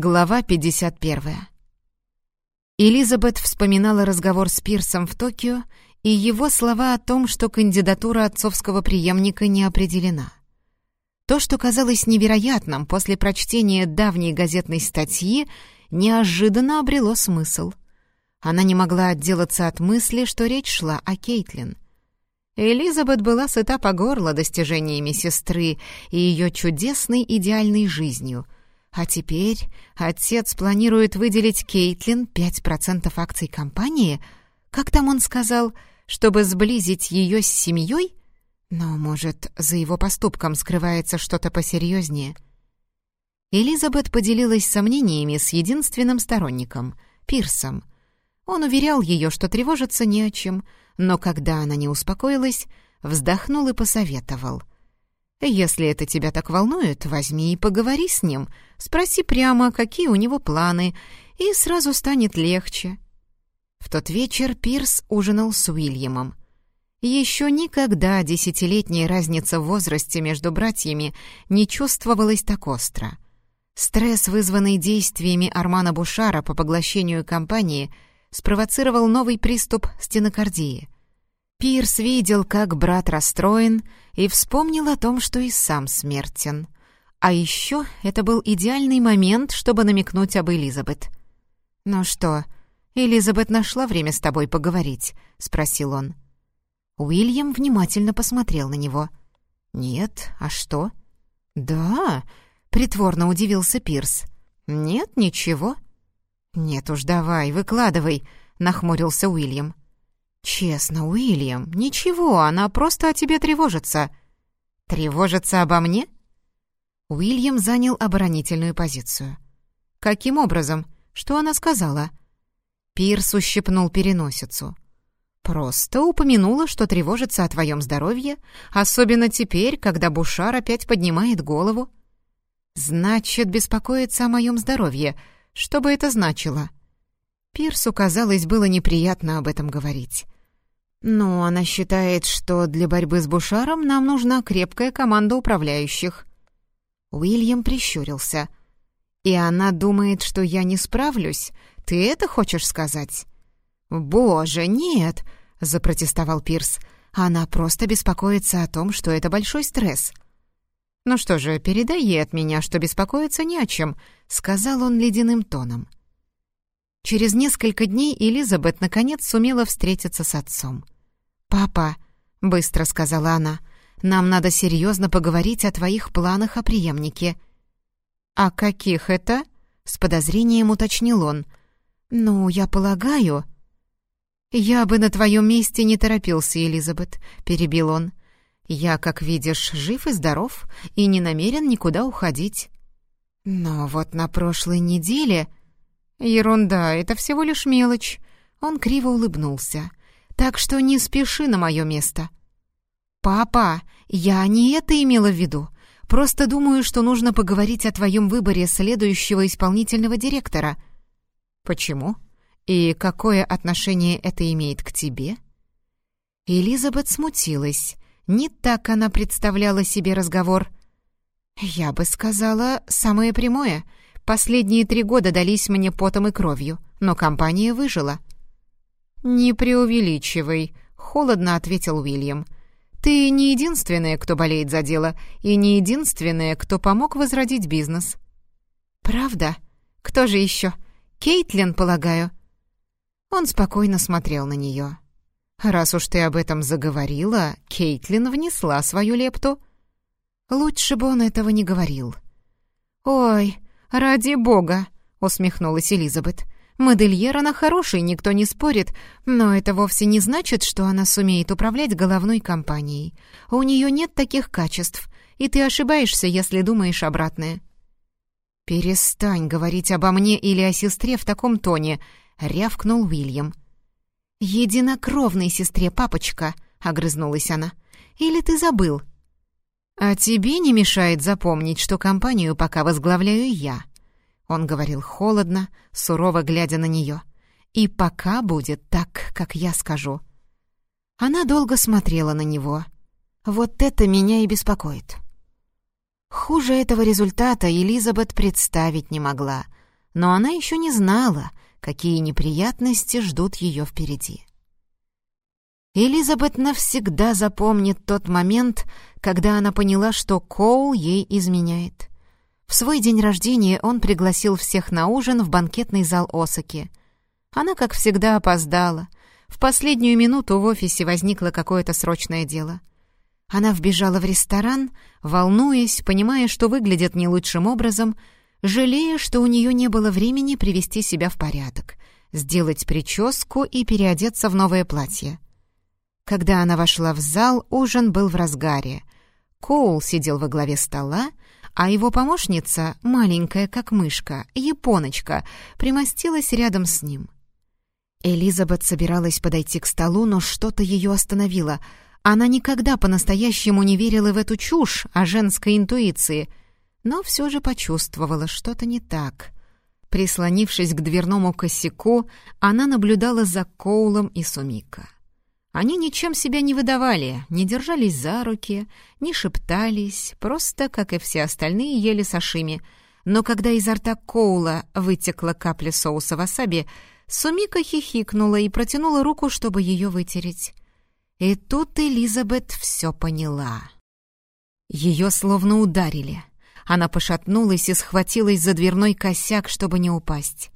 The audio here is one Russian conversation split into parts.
Глава 51. Элизабет вспоминала разговор с Пирсом в Токио и его слова о том, что кандидатура отцовского преемника не определена. То, что казалось невероятным после прочтения давней газетной статьи, неожиданно обрело смысл. Она не могла отделаться от мысли, что речь шла о Кейтлин. Элизабет была сыта по горло достижениями сестры и ее чудесной идеальной жизнью — а теперь отец планирует выделить Кейтлин 5% акций компании, как там он сказал, чтобы сблизить ее с семьей? Но, может, за его поступком скрывается что-то посерьезнее? Элизабет поделилась сомнениями с единственным сторонником — Пирсом. Он уверял ее, что тревожиться не о чем, но когда она не успокоилась, вздохнул и посоветовал — если это тебя так волнует, возьми и поговори с ним, спроси прямо, какие у него планы, и сразу станет легче». В тот вечер Пирс ужинал с Уильямом. Еще никогда десятилетняя разница в возрасте между братьями не чувствовалась так остро. Стресс, вызванный действиями Армана Бушара по поглощению компании, спровоцировал новый приступ стенокардии — Пирс видел, как брат расстроен, и вспомнил о том, что и сам смертен. А еще это был идеальный момент, чтобы намекнуть об Элизабет. «Ну что, Элизабет нашла время с тобой поговорить?» — спросил он. Уильям внимательно посмотрел на него. «Нет, а что?» «Да», — притворно удивился Пирс. «Нет, ничего». «Нет уж, давай, выкладывай», — нахмурился Уильям. «Честно, Уильям, ничего, она просто о тебе тревожится». «Тревожится обо мне?» Уильям занял оборонительную позицию. «Каким образом? Что она сказала?» Пирс ущипнул переносицу. «Просто упомянула, что тревожится о твоем здоровье, особенно теперь, когда Бушар опять поднимает голову». «Значит, беспокоится о моем здоровье. Что бы это значило?» Пирсу, казалось, было неприятно об этом говорить. «Ну, она считает, что для борьбы с Бушаром нам нужна крепкая команда управляющих». Уильям прищурился. «И она думает, что я не справлюсь? Ты это хочешь сказать?» «Боже, нет!» — запротестовал Пирс. «Она просто беспокоится о том, что это большой стресс». «Ну что же, передай ей от меня, что беспокоиться не о чем», — сказал он ледяным тоном. Через несколько дней Элизабет наконец сумела встретиться с отцом. «Папа», — быстро сказала она, — «нам надо серьезно поговорить о твоих планах о преемнике». «А каких это?» — с подозрением уточнил он. «Ну, я полагаю...» «Я бы на твоем месте не торопился, Элизабет», — перебил он. «Я, как видишь, жив и здоров и не намерен никуда уходить». «Но вот на прошлой неделе...» «Ерунда, это всего лишь мелочь». Он криво улыбнулся. «Так что не спеши на мое место». «Папа, я не это имела в виду. Просто думаю, что нужно поговорить о твоем выборе следующего исполнительного директора». «Почему? И какое отношение это имеет к тебе?» Элизабет смутилась. Не так она представляла себе разговор. «Я бы сказала, самое прямое — Последние три года дались мне потом и кровью, но компания выжила». «Не преувеличивай», — холодно ответил Уильям. «Ты не единственная, кто болеет за дело, и не единственная, кто помог возродить бизнес». «Правда? Кто же еще? Кейтлин, полагаю?» Он спокойно смотрел на нее. «Раз уж ты об этом заговорила, Кейтлин внесла свою лепту». Лучше бы он этого не говорил. «Ой, «Ради бога!» — усмехнулась Элизабет. «Модельер она хороший, никто не спорит, но это вовсе не значит, что она сумеет управлять головной компанией. У нее нет таких качеств, и ты ошибаешься, если думаешь обратное». «Перестань говорить обо мне или о сестре в таком тоне», — рявкнул Уильям. «Единокровной сестре, папочка», — огрызнулась она. «Или ты забыл?» «А тебе не мешает запомнить, что компанию пока возглавляю я», — он говорил холодно, сурово глядя на нее. «И пока будет так, как я скажу». Она долго смотрела на него. «Вот это меня и беспокоит». Хуже этого результата Элизабет представить не могла. но она еще не знала, какие неприятности ждут ее впереди. Элизабет навсегда запомнит тот момент, когда она поняла, что Коул ей изменяет. В свой день рождения он пригласил всех на ужин в банкетный зал Осаки. Она, как всегда, опоздала. В последнюю минуту в офисе возникло какое-то срочное дело. Она вбежала в ресторан, волнуясь, понимая, что выглядит не лучшим образом, жалея, что у нее не было времени привести себя в порядок, сделать прическу и переодеться в новое платье. Когда она вошла в зал, ужин был в разгаре. Коул сидел во главе стола, а его помощница, маленькая как мышка, японочка, примостилась рядом с ним. Элизабет собиралась подойти к столу, но что-то ее остановило. Она никогда по-настоящему не верила в эту чушь о женской интуиции, но все же почувствовала что-то не так. Прислонившись к дверному косяку, она наблюдала за Коулом и Сумика. Они ничем себя не выдавали, не держались за руки, не шептались, просто, как и все остальные, ели сашими. Но когда изо рта Коула вытекла капля соуса васаби, Сумика хихикнула и протянула руку, чтобы ее вытереть. И тут Элизабет все поняла. Ее словно ударили. Она пошатнулась и схватилась за дверной косяк, чтобы не упасть.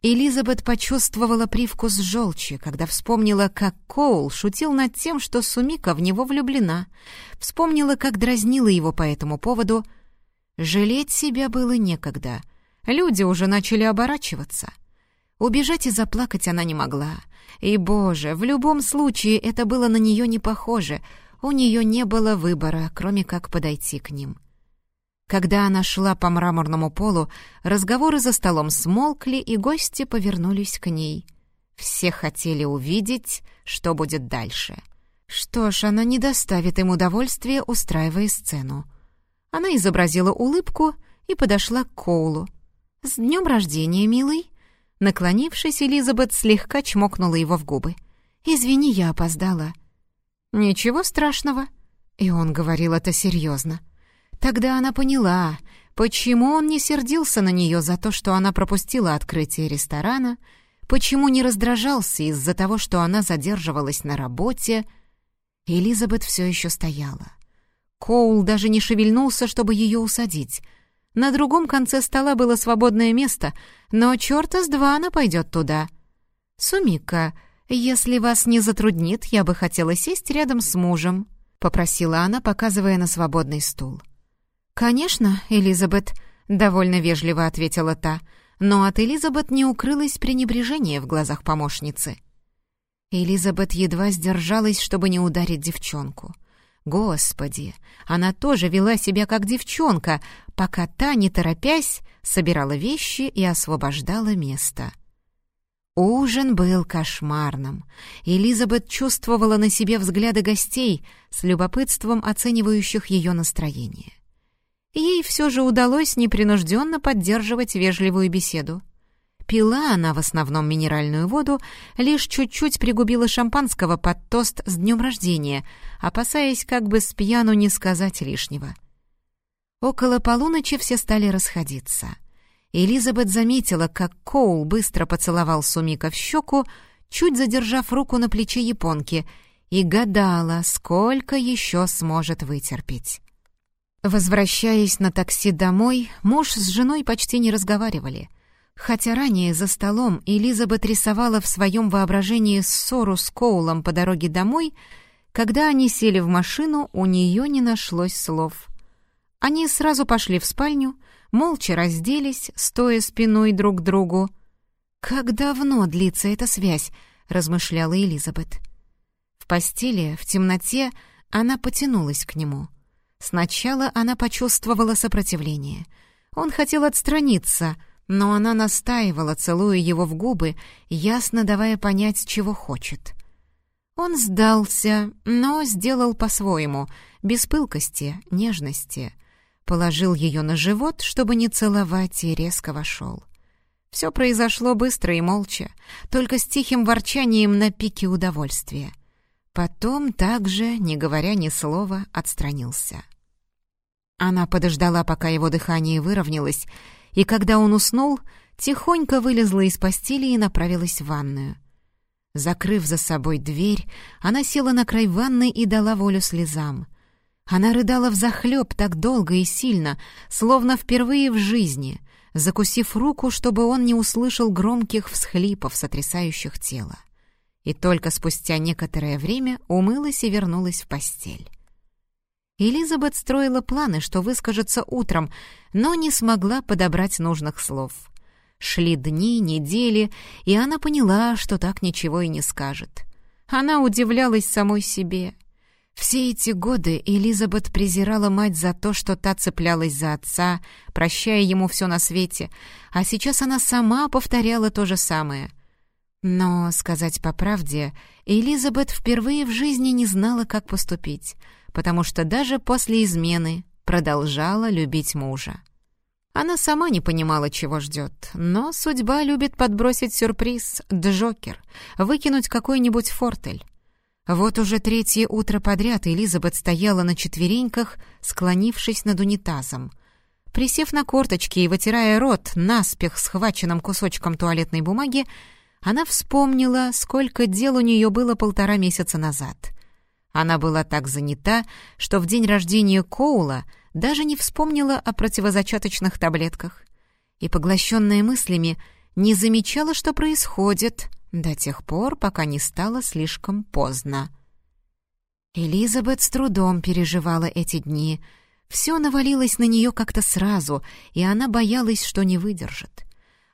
Элизабет почувствовала привкус желчи, когда вспомнила, как Коул шутил над тем, что Сумика в него влюблена. Вспомнила, как дразнила его по этому поводу. Жалеть себя было некогда. Люди уже начали оборачиваться. Убежать и заплакать она не могла. И, боже, в любом случае это было на нее не похоже. У нее не было выбора, кроме как подойти к ним. — когда она шла по мраморному полу, разговоры за столом смолкли, и гости повернулись к ней. Все хотели увидеть, что будет дальше. Что ж, она не доставит им удовольствия, устраивая сцену. Она изобразила улыбку и подошла к Коулу. «С днем рождения, милый!» Наклонившись, Элизабет слегка чмокнула его в губы. «Извини, я опоздала». «Ничего страшного». И он говорил это серьезно. Тогда она поняла, почему он не сердился на нее за то, что она пропустила открытие ресторана, почему не раздражался из-за того, что она задерживалась на работе. Элизабет все еще стояла. Коул даже не шевельнулся, чтобы ее усадить. На другом конце стола было свободное место, но черта с два она пойдет туда. «Сумика, если вас не затруднит, я бы хотела сесть рядом с мужем», — попросила она, показывая на свободный стул. «Конечно, Элизабет», — довольно вежливо ответила та, но от Элизабет не укрылось пренебрежение в глазах помощницы. Элизабет едва сдержалась, чтобы не ударить девчонку. Господи, она тоже вела себя как девчонка, пока та, не торопясь, собирала вещи и освобождала место. Ужин был кошмарным. Элизабет чувствовала на себе взгляды гостей с любопытством оценивающих ее настроение ей все же удалось непринужденно поддерживать вежливую беседу. Пила она в основном минеральную воду, лишь чуть-чуть пригубила шампанского под тост с днем рождения, опасаясь как бы с пьяну не сказать лишнего. Около полуночи все стали расходиться. Элизабет заметила, как Коул быстро поцеловал Сумика в щеку, чуть задержав руку на плече японки, и гадала, сколько еще сможет вытерпеть. Возвращаясь на такси домой, муж с женой почти не разговаривали. Хотя ранее за столом Элизабет рисовала в своем воображении ссору с Коулом по дороге домой, когда они сели в машину, у нее не нашлось слов. Они сразу пошли в спальню, молча разделись, стоя спиной друг к другу. «Как давно длится эта связь?» — размышляла Элизабет. В постели, в темноте, она потянулась к нему — Сначала она почувствовала сопротивление. Он хотел отстраниться, но она настаивала, целуя его в губы, ясно давая понять, чего хочет. Он сдался, но сделал по-своему, без пылкости, нежности. Положил ее на живот, чтобы не целовать, и резко вошел. Все произошло быстро и молча, только с тихим ворчанием на пике удовольствия. Потом также, не говоря ни слова, отстранился. Она подождала, пока его дыхание выровнялось, и когда он уснул, тихонько вылезла из постели и направилась в ванную. Закрыв за собой дверь, она села на край ванны и дала волю слезам. Она рыдала взахлёб так долго и сильно, словно впервые в жизни, закусив руку, чтобы он не услышал громких всхлипов, сотрясающих тело. И только спустя некоторое время умылась и вернулась в постель. Элизабет строила планы, что выскажется утром, но не смогла подобрать нужных слов. Шли дни, недели, и она поняла, что так ничего и не скажет. Она удивлялась самой себе. Все эти годы Элизабет презирала мать за то, что та цеплялась за отца, прощая ему все на свете, а сейчас она сама повторяла то же самое. Но, сказать по правде, Элизабет впервые в жизни не знала, как поступить, потому что даже после измены продолжала любить мужа. Она сама не понимала, чего ждет, но судьба любит подбросить сюрприз, Джокер, выкинуть какой-нибудь фортель. Вот уже третье утро подряд Элизабет стояла на четвереньках, склонившись над унитазом. Присев на корточки и вытирая рот наспех схваченным кусочком туалетной бумаги, она вспомнила, сколько дел у нее было полтора месяца назад. Она была так занята, что в день рождения Коула — даже не вспомнила о противозачаточных таблетках и, поглощенная мыслями, не замечала, что происходит, до тех пор, пока не стало слишком поздно. Элизабет с трудом переживала эти дни. Все навалилось на нее как-то сразу, и она боялась, что не выдержит.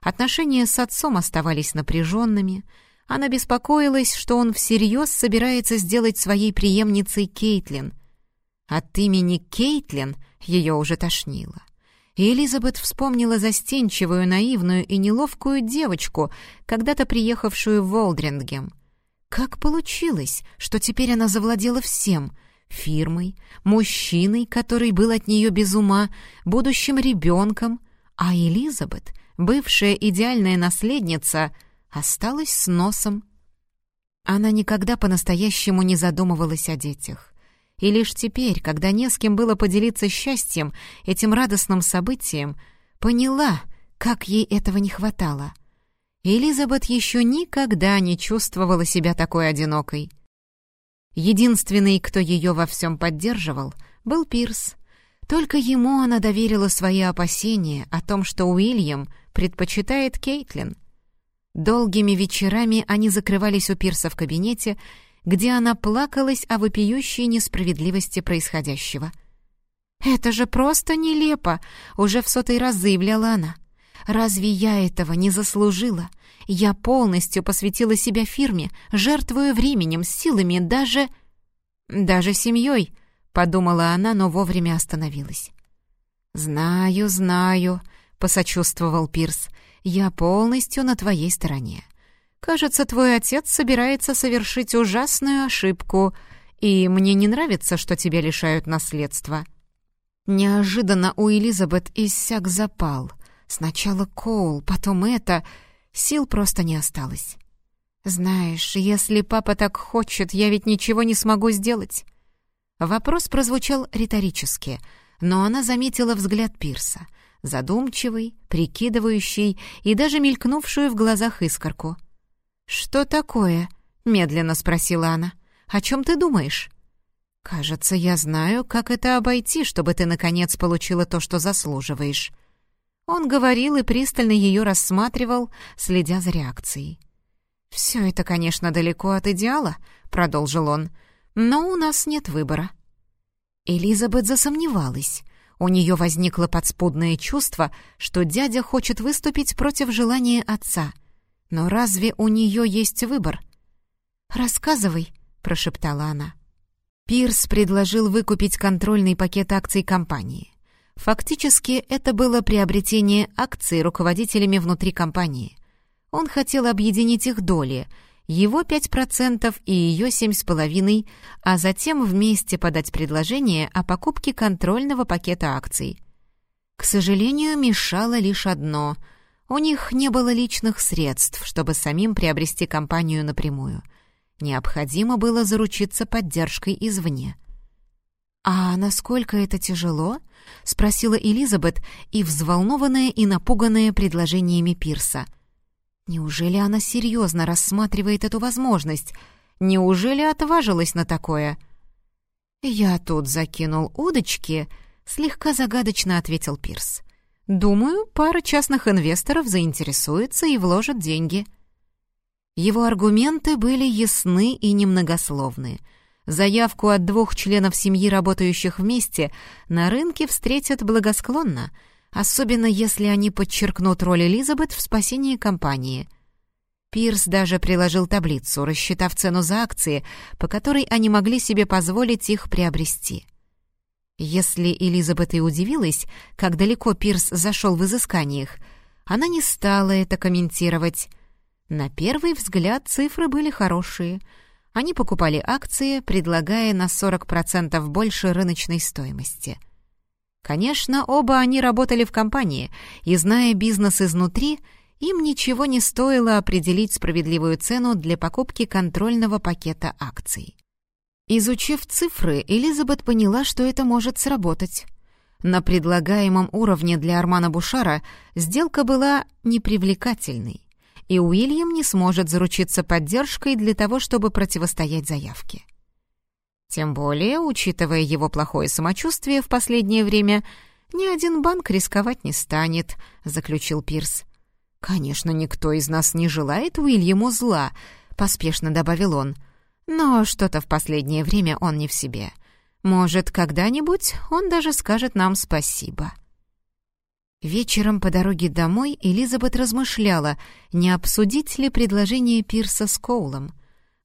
Отношения с отцом оставались напряженными. Она беспокоилась, что он всерьез собирается сделать своей преемницей Кейтлин. От имени Кейтлин — ее уже тошнило. И Элизабет вспомнила застенчивую, наивную и неловкую девочку, когда-то приехавшую в Волдрингем. Как получилось, что теперь она завладела всем — фирмой, мужчиной, который был от нее без ума, будущим ребенком, а Элизабет, бывшая идеальная наследница, осталась с носом. Она никогда по-настоящему не задумывалась о детях. И лишь теперь, когда не с кем было поделиться счастьем, этим радостным событием, поняла, как ей этого не хватало. Элизабет еще никогда не чувствовала себя такой одинокой. Единственный, кто ее во всем поддерживал, был Пирс. Только ему она доверила свои опасения о том, что Уильям предпочитает Кейтлин. Долгими вечерами они закрывались у Пирса в кабинете где она плакалась о вопиющей несправедливости происходящего. «Это же просто нелепо!» — уже в сотый раз заявляла она. «Разве я этого не заслужила? Я полностью посвятила себя фирме, жертвуя временем, силами, даже... даже семьей», — подумала она, но вовремя остановилась. «Знаю, знаю», — посочувствовал Пирс. «Я полностью на твоей стороне. Кажется, твой отец собирается совершить ужасную ошибку, и мне не нравится, что тебя лишают наследства». Неожиданно у Элизабет иссяк запал. Сначала Коул, потом это. Сил просто не осталось. «Знаешь, если папа так хочет, я ведь ничего не смогу сделать». Вопрос прозвучал риторически, но она заметила взгляд Пирса, задумчивый, прикидывающий и даже мелькнувшую в глазах искорку. «Что такое?» — медленно спросила она. «О чем ты думаешь?» «Кажется, я знаю, как это обойти, чтобы ты, наконец, получила то, что заслуживаешь». Он говорил и пристально ее рассматривал, следя за реакцией. «Все это, конечно, далеко от идеала», — продолжил он, — «но у нас нет выбора». Элизабет засомневалась. У нее возникло подспудное чувство, что дядя хочет выступить против желания отца — но разве у нее есть выбор? «Рассказывай», — прошептала она. Пирс предложил выкупить контрольный пакет акций компании. Фактически это было приобретение акций руководителями внутри компании. Он хотел объединить их доли, его 5% и ее 7,5%, а затем вместе подать предложение о покупке контрольного пакета акций. К сожалению, мешало лишь одно — у них не было личных средств, чтобы самим приобрести компанию напрямую. Необходимо было заручиться поддержкой извне. «А насколько это тяжело?» — спросила Элизабет, и взволнованная и напуганная предложениями Пирса. «Неужели она серьезно рассматривает эту возможность? Неужели отважилась на такое?» «Я тут закинул удочки», — слегка загадочно ответил Пирс. «Думаю, пара частных инвесторов заинтересуется и вложат деньги». Его аргументы были ясны и немногословны — Заявку от двух членов семьи, работающих вместе, на рынке встретят благосклонно, особенно если они подчеркнут роль Элизабет в спасении компании. Пирс даже приложил таблицу, рассчитав цену за акции, по которой они могли себе позволить их приобрести. Если Элизабет и удивилась, как далеко Пирс зашел в изысканиях, она не стала это комментировать. На первый взгляд цифры были хорошие — они покупали акции, предлагая на 40% больше рыночной стоимости. Конечно, оба они работали в компании, и, зная бизнес изнутри, им ничего не стоило определить справедливую цену для покупки контрольного пакета акций. Изучив цифры, Элизабет поняла, что это может сработать. На предлагаемом уровне для Армана Бушара сделка была непривлекательной и Уильям не сможет заручиться поддержкой для того, чтобы противостоять заявке. Тем более, учитывая его плохое самочувствие в последнее время, ни один банк рисковать не станет, заключил Пирс. Конечно, никто из нас не желает Уильяму зла, поспешно добавил он. Но что-то в последнее время он не в себе. Может, когда-нибудь он даже скажет нам спасибо. Вечером по дороге домой Элизабет размышляла, не обсудить ли предложение Пирса с Коулом.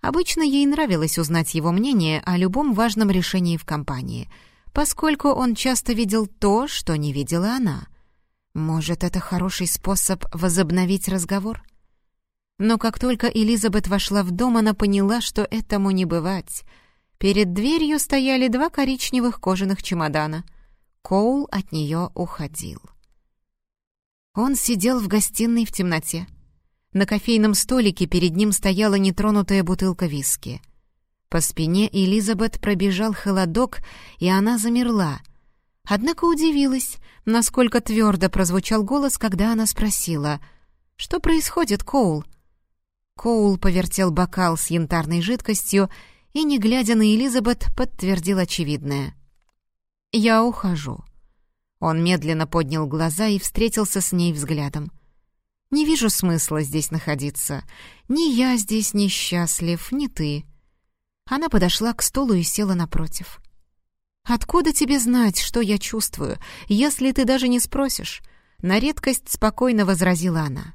Обычно ей нравилось узнать его мнение о любом важном решении в компании, поскольку он часто видел то, что не видела она. Может, это хороший способ возобновить разговор? Но как только Элизабет вошла в дом, она поняла, что этому не бывать. Перед дверью стояли два коричневых кожаных чемодана. Коул от нее уходил. Он сидел в гостиной в темноте. На кофейном столике перед ним стояла нетронутая бутылка виски. По спине Элизабет пробежал холодок, и она замерла. Однако удивилась, насколько твердо прозвучал голос, когда она спросила, «Что происходит, Коул?» Коул повертел бокал с янтарной жидкостью и, не глядя на Элизабет, подтвердил очевидное. «Я ухожу». Он медленно поднял глаза и встретился с ней взглядом. «Не вижу смысла здесь находиться. Ни я здесь несчастлив, ни ты». Она подошла к столу и села напротив. «Откуда тебе знать, что я чувствую, если ты даже не спросишь?» На редкость спокойно возразила она.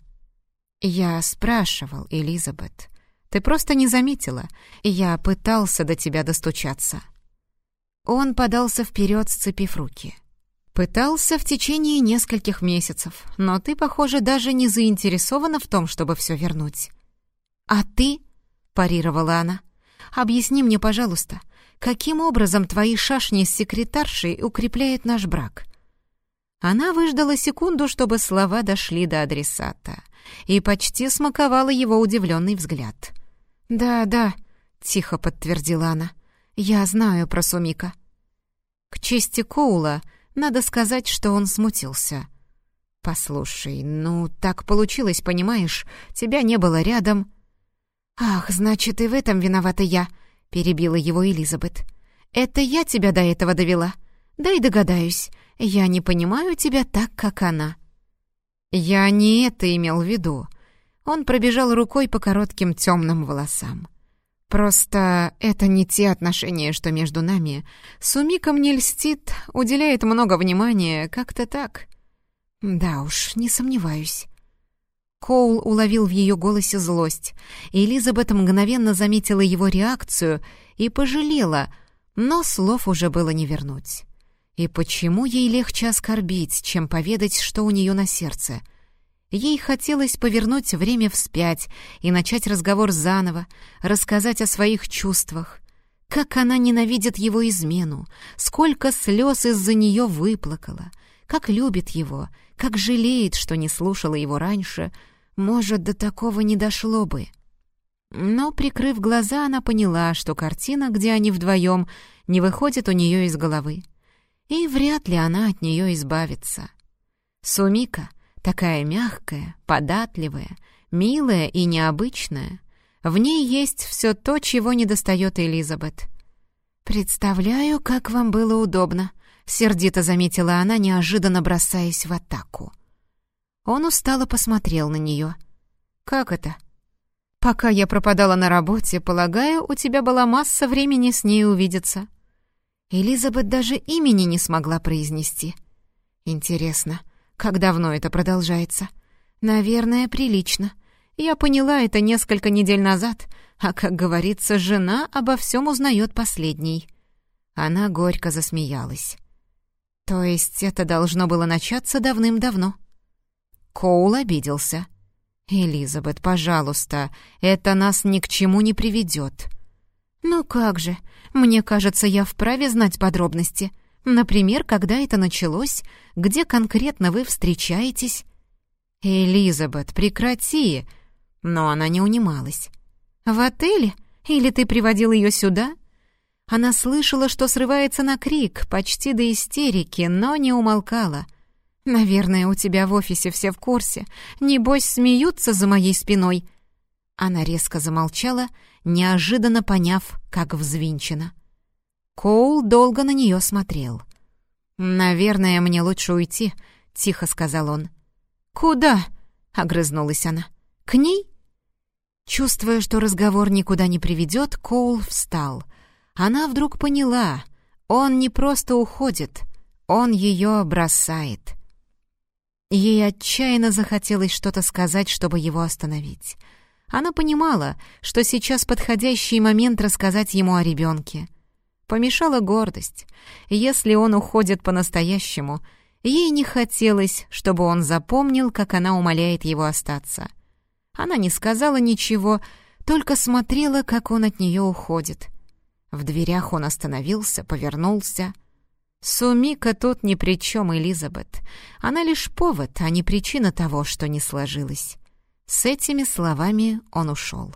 «Я спрашивал, Элизабет. Ты просто не заметила. Я пытался до тебя достучаться». Он подался вперед, сцепив руки. Пытался в течение нескольких месяцев, но ты, похоже, даже не заинтересована в том, чтобы все вернуть. А ты, парировала она, объясни мне, пожалуйста, каким образом твои шашни с секретаршей укрепляют наш брак? Она выждала секунду, чтобы слова дошли до адресата, и почти смаковала его удивленный взгляд. «Да, да», — тихо подтвердила она, — «я знаю про Сумика». К чести Коула — надо сказать, что он смутился. «Послушай, ну, так получилось, понимаешь? Тебя не было рядом». «Ах, значит, и в этом виновата я», — перебила его Элизабет. «Это я тебя до этого довела. Да и догадаюсь, я не понимаю тебя так, как она». «Я не это имел в виду». Он пробежал рукой по коротким темным волосам. Просто это не те отношения, что между нами. Сумика мне льстит, уделяет много внимания, как-то так. Да уж, не сомневаюсь. Коул уловил в ее голосе злость, Элизабет мгновенно заметила его реакцию и пожалела, но слов уже было не вернуть. И почему ей легче оскорбить, чем поведать, что у нее на сердце — Ей хотелось повернуть время вспять и начать разговор заново, рассказать о своих чувствах. Как она ненавидит его измену, сколько слез из-за нее выплакала, как любит его, как жалеет, что не слушала его раньше. Может, до такого не дошло бы. Но, прикрыв глаза, она поняла, что картина, где они вдвоем, не выходит у нее из головы. И вряд ли она от нее избавится. Сумика, такая мягкая, податливая, милая и необычная, в ней есть все то, чего недостает Элизабет. «Представляю, как вам было удобно», — сердито заметила она, неожиданно бросаясь в атаку. Он устало посмотрел на нее. «Как это?» «Пока я пропадала на работе, полагаю, у тебя была масса времени с ней увидеться». Элизабет даже имени не смогла произнести. «Интересно, как давно это продолжается?» «Наверное, прилично. Я поняла это несколько недель назад, а, как говорится, жена обо всем узнает последней». Она горько засмеялась. «То есть это должно было начаться давным-давно?» Коул обиделся. «Элизабет, пожалуйста, это нас ни к чему не приведет». «Ну как же, мне кажется, я вправе знать подробности. Например, когда это началось, где конкретно вы встречаетесь». «Элизабет, прекрати!» Но она не унималась. «В отеле? Или ты приводил ее сюда?» Она слышала, что срывается на крик, почти до истерики, но не умолкала. «Наверное, у тебя в офисе все в курсе. Небось, смеются за моей спиной». Она резко замолчала, неожиданно поняв, как взвинчена. Коул долго на нее смотрел. «Наверное, мне лучше уйти», — тихо сказал он. «Куда?» — огрызнулась она. «К ней?» Чувствуя, что разговор никуда не приведет, Коул встал. Она вдруг поняла, он не просто уходит, он ее бросает. Ей отчаянно захотелось что-то сказать, чтобы его остановить. Она понимала, что сейчас подходящий момент рассказать ему о ребенке. Помешала гордость. Если он уходит по-настоящему, ей не хотелось, чтобы он запомнил, как она умоляет его остаться. Она не сказала ничего, только смотрела, как он от нее уходит. В дверях он остановился, повернулся — Сумика тут ни при чем, Элизабет. Она лишь повод, а не причина того, что не сложилось. С этими словами он ушел.